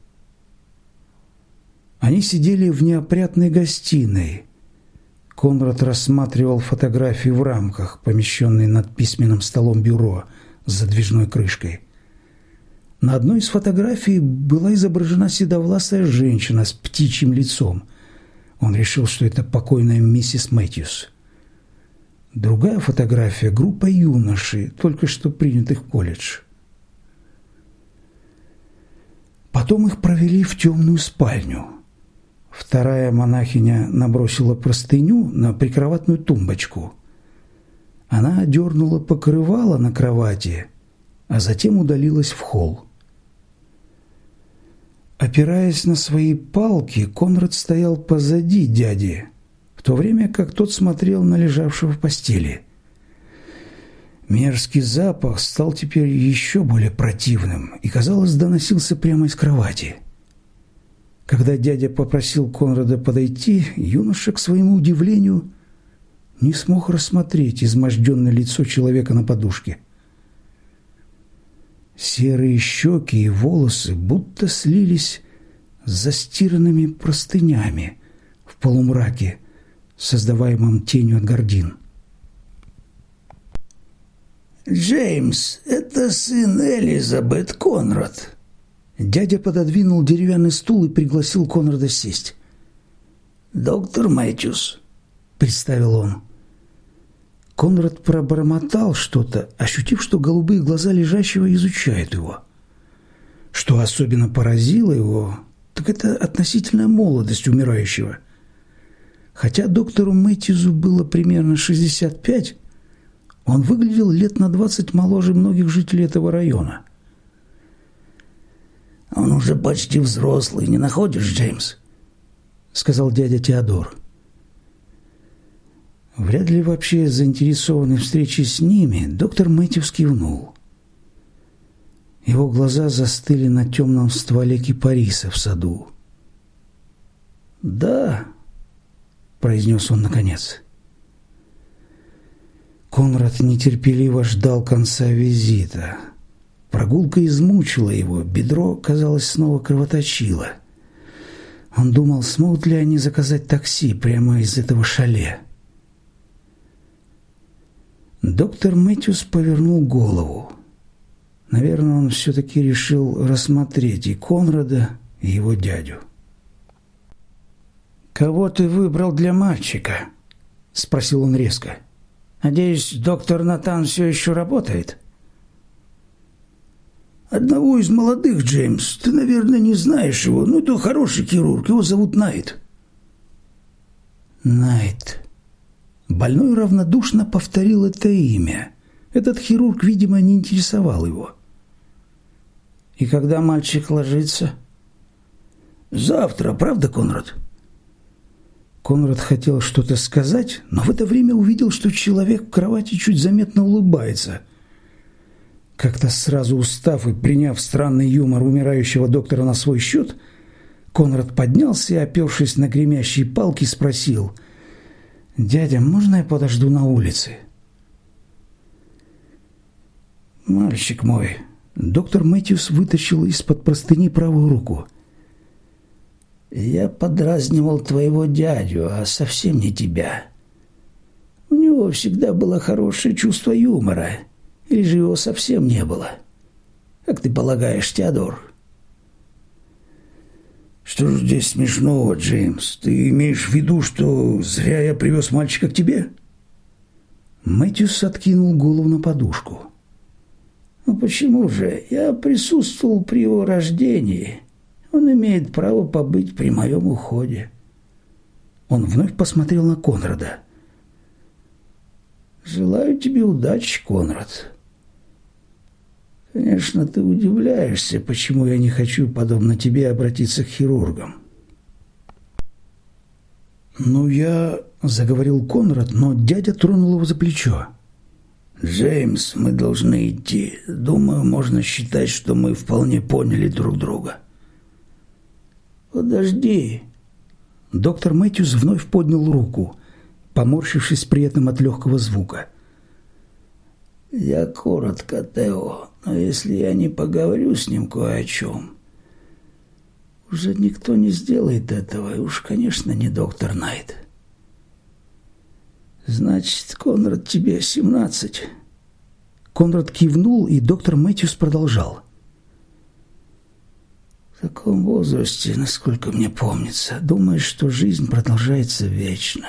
Они сидели в неопрятной гостиной. Конрад рассматривал фотографии в рамках, помещенные над письменным столом бюро с задвижной крышкой. На одной из фотографий была изображена седовласая женщина с птичьим лицом – он решил, что это покойная миссис Мэтьюс. Другая фотография – группа юношей, только что принятых в колледж. Потом их провели в темную спальню. Вторая монахиня набросила простыню на прикроватную тумбочку. Она дернула покрывало на кровати, а затем удалилась в холл. Опираясь на свои палки, Конрад стоял позади дяди, в то время как тот смотрел на лежавшего в постели. Мерзкий запах стал теперь еще более противным и, казалось, доносился прямо из кровати. Когда дядя попросил Конрада подойти, юноша, к своему удивлению, не смог рассмотреть изможденное лицо человека на подушке – Серые щеки и волосы будто слились с застиранными простынями в полумраке, создаваемом тенью от гордин. «Джеймс, это сын Элизабет Конрад». Дядя пододвинул деревянный стул и пригласил Конрада сесть. «Доктор Мэтьюс», — представил он. Конрад пробормотал что-то, ощутив, что голубые глаза лежащего изучают его. Что особенно поразило его, так это относительная молодость умирающего. Хотя доктору Мэтьюзу было примерно 65, он выглядел лет на 20 моложе многих жителей этого района. «Он уже почти взрослый, не находишь, Джеймс?» — сказал дядя Теодор. Вряд ли вообще заинтересованный в встрече с ними, доктор Мэтьюс кивнул. Его глаза застыли на темном стволе кипариса в саду. «Да», — произнес он наконец, Конрад нетерпеливо ждал конца визита. Прогулка измучила его, бедро, казалось, снова кровоточило. Он думал, смогут ли они заказать такси прямо из этого шале. Доктор Мэтьюс повернул голову. Наверное, он все-таки решил рассмотреть и Конрада, и его дядю. «Кого ты выбрал для мальчика?» – спросил он резко. «Надеюсь, доктор Натан все еще работает?» «Одного из молодых, Джеймс. Ты, наверное, не знаешь его. Ну, это хороший хирург. Его зовут Найт». «Найт». Больной равнодушно повторил это имя. Этот хирург, видимо, не интересовал его. «И когда мальчик ложится?» «Завтра, правда, Конрад?» Конрад хотел что-то сказать, но в это время увидел, что человек в кровати чуть заметно улыбается. Как-то сразу устав и приняв странный юмор умирающего доктора на свой счет, Конрад поднялся и, опершись на гремящие палки, спросил «Дядя, можно я подожду на улице?» «Мальчик мой», доктор Мэтьюс вытащил из-под простыни правую руку – я подразнивал твоего дядю, а совсем не тебя. У него всегда было хорошее чувство юмора, или же его совсем не было. Как ты полагаешь, Теодор? Что же здесь смешного, Джеймс? Ты имеешь в виду, что зря я привез мальчика к тебе? Мэтьюс откинул голову на подушку. Ну почему же? Я присутствовал при его рождении он имеет право побыть при моем уходе. Он вновь посмотрел на Конрада. «Желаю тебе удачи, Конрад. Конечно, ты удивляешься, почему я не хочу, подобно тебе, обратиться к хирургам». «Ну, я...» — заговорил Конрад, но дядя тронул его за плечо. «Джеймс, мы должны идти. Думаю, можно считать, что мы вполне поняли друг друга». «Подожди!» Доктор Мэтьюс вновь поднял руку, поморщившись при этом от легкого звука. «Я коротко, Тео, но если я не поговорю с ним кое о чем, уже никто не сделает этого, и уж, конечно, не доктор Найт». «Значит, Конрад, тебе семнадцать?» Конрад кивнул, и доктор Мэтьюс продолжал. В таком возрасте, насколько мне помнится, думаешь, что жизнь продолжается вечно.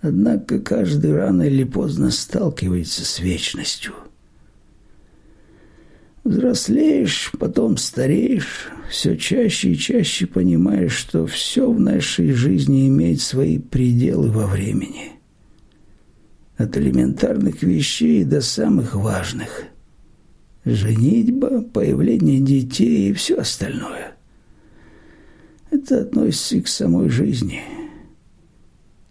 Однако каждый рано или поздно сталкивается с вечностью. Взрослеешь, потом стареешь, все чаще и чаще понимаешь, что все в нашей жизни имеет свои пределы во времени. От элементарных вещей до самых важных – женитьба, появление детей и все остальное. Это относится и к самой жизни.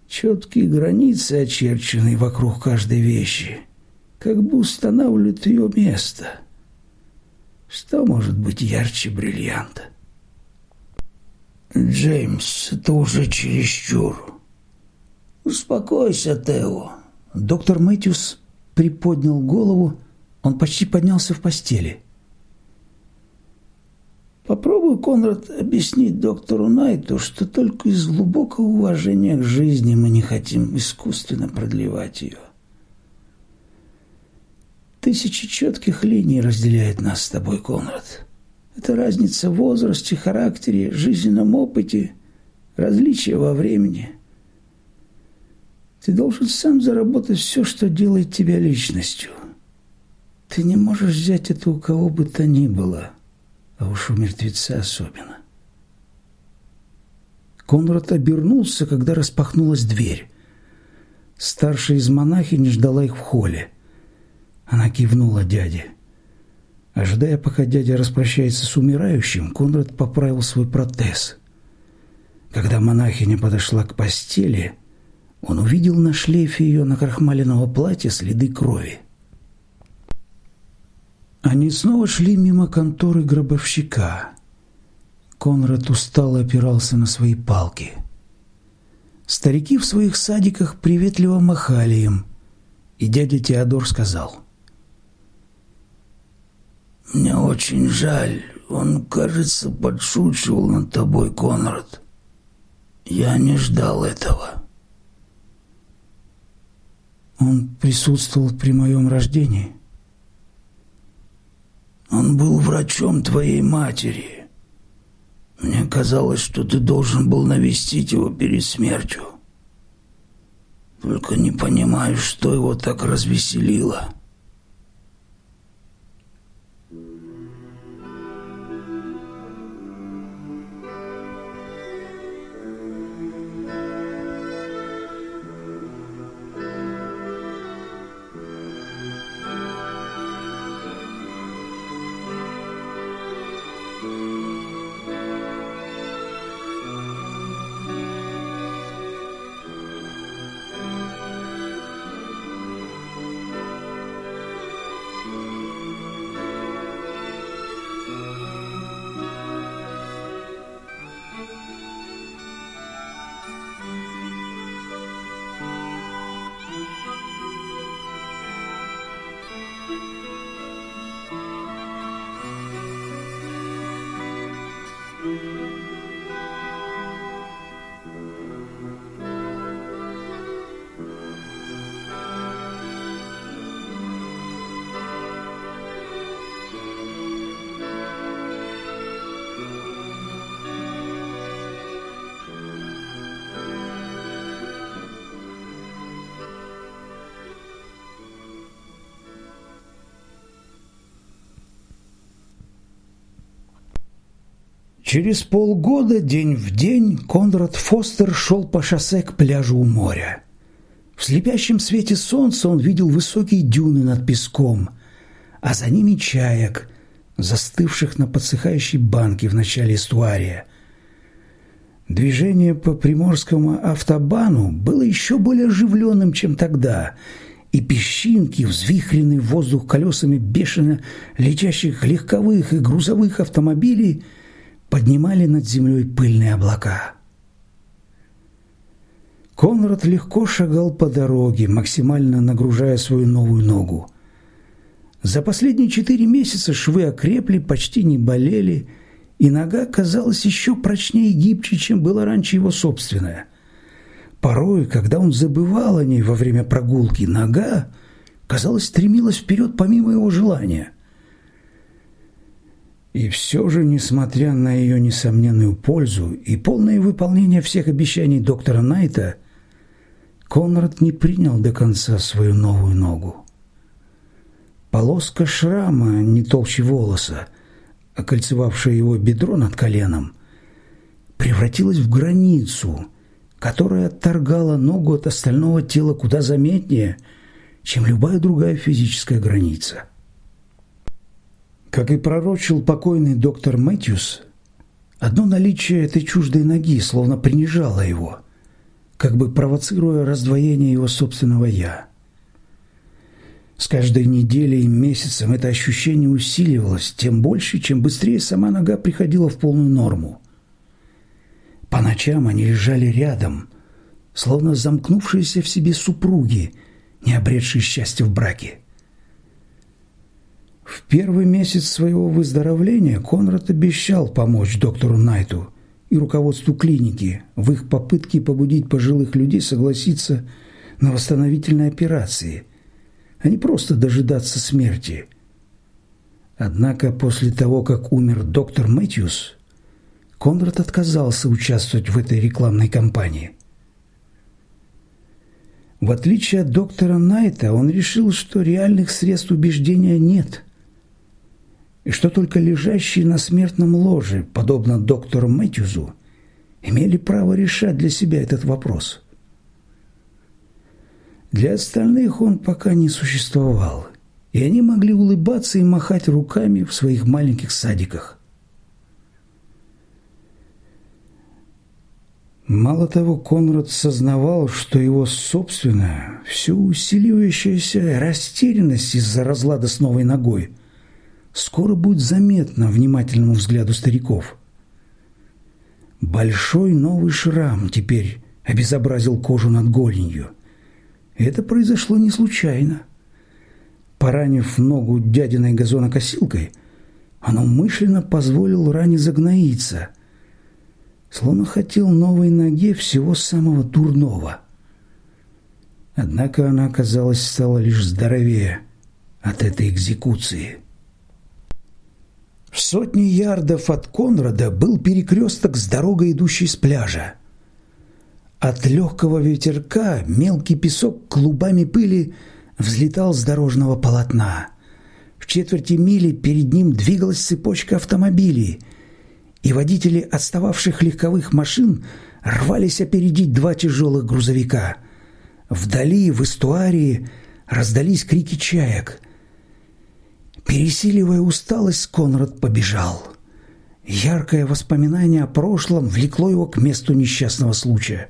Четкие границы, очерченные вокруг каждой вещи, как бы устанавливают ее место. Что может быть ярче бриллианта? Джеймс, это уже чересчур. Успокойся, Тео. Доктор Мэтьюс приподнял голову он почти поднялся в постели. Попробуй, Конрад, объяснить доктору Найту, что только из глубокого уважения к жизни мы не хотим искусственно продлевать ее. Тысячи четких линий разделяют нас с тобой, Конрад. Это разница в возрасте, характере, жизненном опыте, различия во времени. Ты должен сам заработать все, что делает тебя личностью. Ты не можешь взять это у кого бы то ни было, а уж у мертвеца особенно. Конрад обернулся, когда распахнулась дверь. Старшая из монахинь ждала их в холле. Она кивнула дяде. Ожидая, пока дядя распрощается с умирающим, Конрад поправил свой протез. Когда монахиня подошла к постели, он увидел на шлейфе ее накрахмаленного платья следы крови. Они снова шли мимо конторы гробовщика. Конрад устало опирался на свои палки. Старики в своих садиках приветливо махали им. и дядя Теодор сказал. «Мне очень жаль. Он, кажется, подшучивал над тобой, Конрад. Я не ждал этого». Он присутствовал при моем рождении. Он был врачом твоей матери. Мне казалось, что ты должен был навестить его перед смертью. Только не понимаю, что его так развеселило. Через полгода, день в день, Конрад Фостер шел по шоссе к пляжу у моря. В слепящем свете солнца он видел высокие дюны над песком, а за ними чаек, застывших на подсыхающей банке в начале эстуария. Движение по Приморскому автобану было еще более оживленным, чем тогда, и песчинки, взвихренные в воздух колесами бешено летящих легковых и грузовых автомобилей – поднимали над землей пыльные облака. Конрад легко шагал по дороге, максимально нагружая свою новую ногу. За последние четыре месяца швы окрепли, почти не болели, и нога казалась еще прочнее и гибче, чем была раньше его собственная. Порой, когда он забывал о ней во время прогулки, нога, казалось, стремилась вперед помимо его желания – и все же, несмотря на ее несомненную пользу и полное выполнение всех обещаний доктора Найта, Конрад не принял до конца свою новую ногу. Полоска шрама, не толще волоса, окольцевавшая его бедро над коленом, превратилась в границу, которая отторгала ногу от остального тела куда заметнее, чем любая другая физическая граница. Как и пророчил покойный доктор Мэтьюс, одно наличие этой чуждой ноги словно принижало его, как бы провоцируя раздвоение его собственного «я». С каждой неделей и месяцем это ощущение усиливалось, тем больше, чем быстрее сама нога приходила в полную норму. По ночам они лежали рядом, словно замкнувшиеся в себе супруги, не обретшие счастья в браке. В первый месяц своего выздоровления Конрад обещал помочь доктору Найту и руководству клиники в их попытке побудить пожилых людей согласиться на восстановительные операции, а не просто дожидаться смерти. Однако после того, как умер доктор Мэтьюс, Конрад отказался участвовать в этой рекламной кампании. В отличие от доктора Найта, он решил, что реальных средств убеждения нет – и что только лежащие на смертном ложе, подобно доктору Мэтьюзу, имели право решать для себя этот вопрос. Для остальных он пока не существовал, и они могли улыбаться и махать руками в своих маленьких садиках. Мало того, Конрад сознавал, что его собственная, все усиливающаяся растерянность из-за разлада с новой ногой – скоро будет заметно внимательному взгляду стариков. Большой новый шрам теперь обезобразил кожу над голенью. Это произошло не случайно. Поранив ногу дядиной газонокосилкой, он умышленно позволил ране загноиться, словно хотел новой ноге всего самого дурного. Однако она, казалось, стала лишь здоровее от этой экзекуции. В сотни ярдов от Конрада был перекресток с дорогой, идущей с пляжа. От легкого ветерка мелкий песок клубами пыли взлетал с дорожного полотна. В четверти мили перед ним двигалась цепочка автомобилей, и водители отстававших легковых машин рвались опередить два тяжелых грузовика. Вдали, в эстуарии, раздались крики чаек. Пересиливая усталость, Конрад побежал. Яркое воспоминание о прошлом влекло его к месту несчастного случая.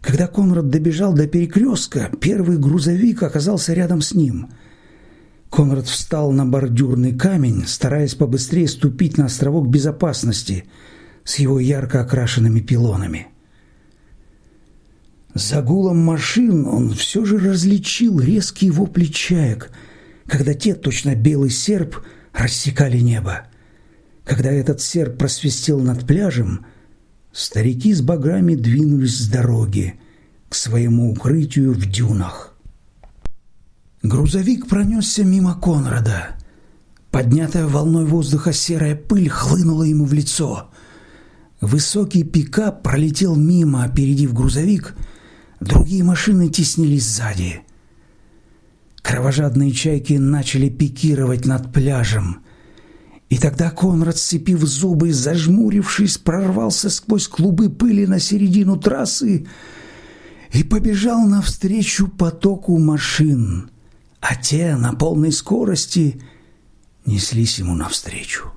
Когда Конрад добежал до перекрестка, первый грузовик оказался рядом с ним. Конрад встал на бордюрный камень, стараясь побыстрее ступить на островок безопасности с его ярко окрашенными пилонами. За гулом машин он все же различил резкий вопли чаек – когда те, точно белый серп, рассекали небо. Когда этот серп просвистел над пляжем, старики с баграми двинулись с дороги к своему укрытию в дюнах. Грузовик пронесся мимо Конрада. Поднятая волной воздуха серая пыль хлынула ему в лицо. Высокий пикап пролетел мимо, опередив грузовик. Другие машины теснились сзади. Кровожадные чайки начали пикировать над пляжем. И тогда Конрад, сцепив зубы и зажмурившись, прорвался сквозь клубы пыли на середину трассы и побежал навстречу потоку машин, а те на полной скорости неслись ему навстречу.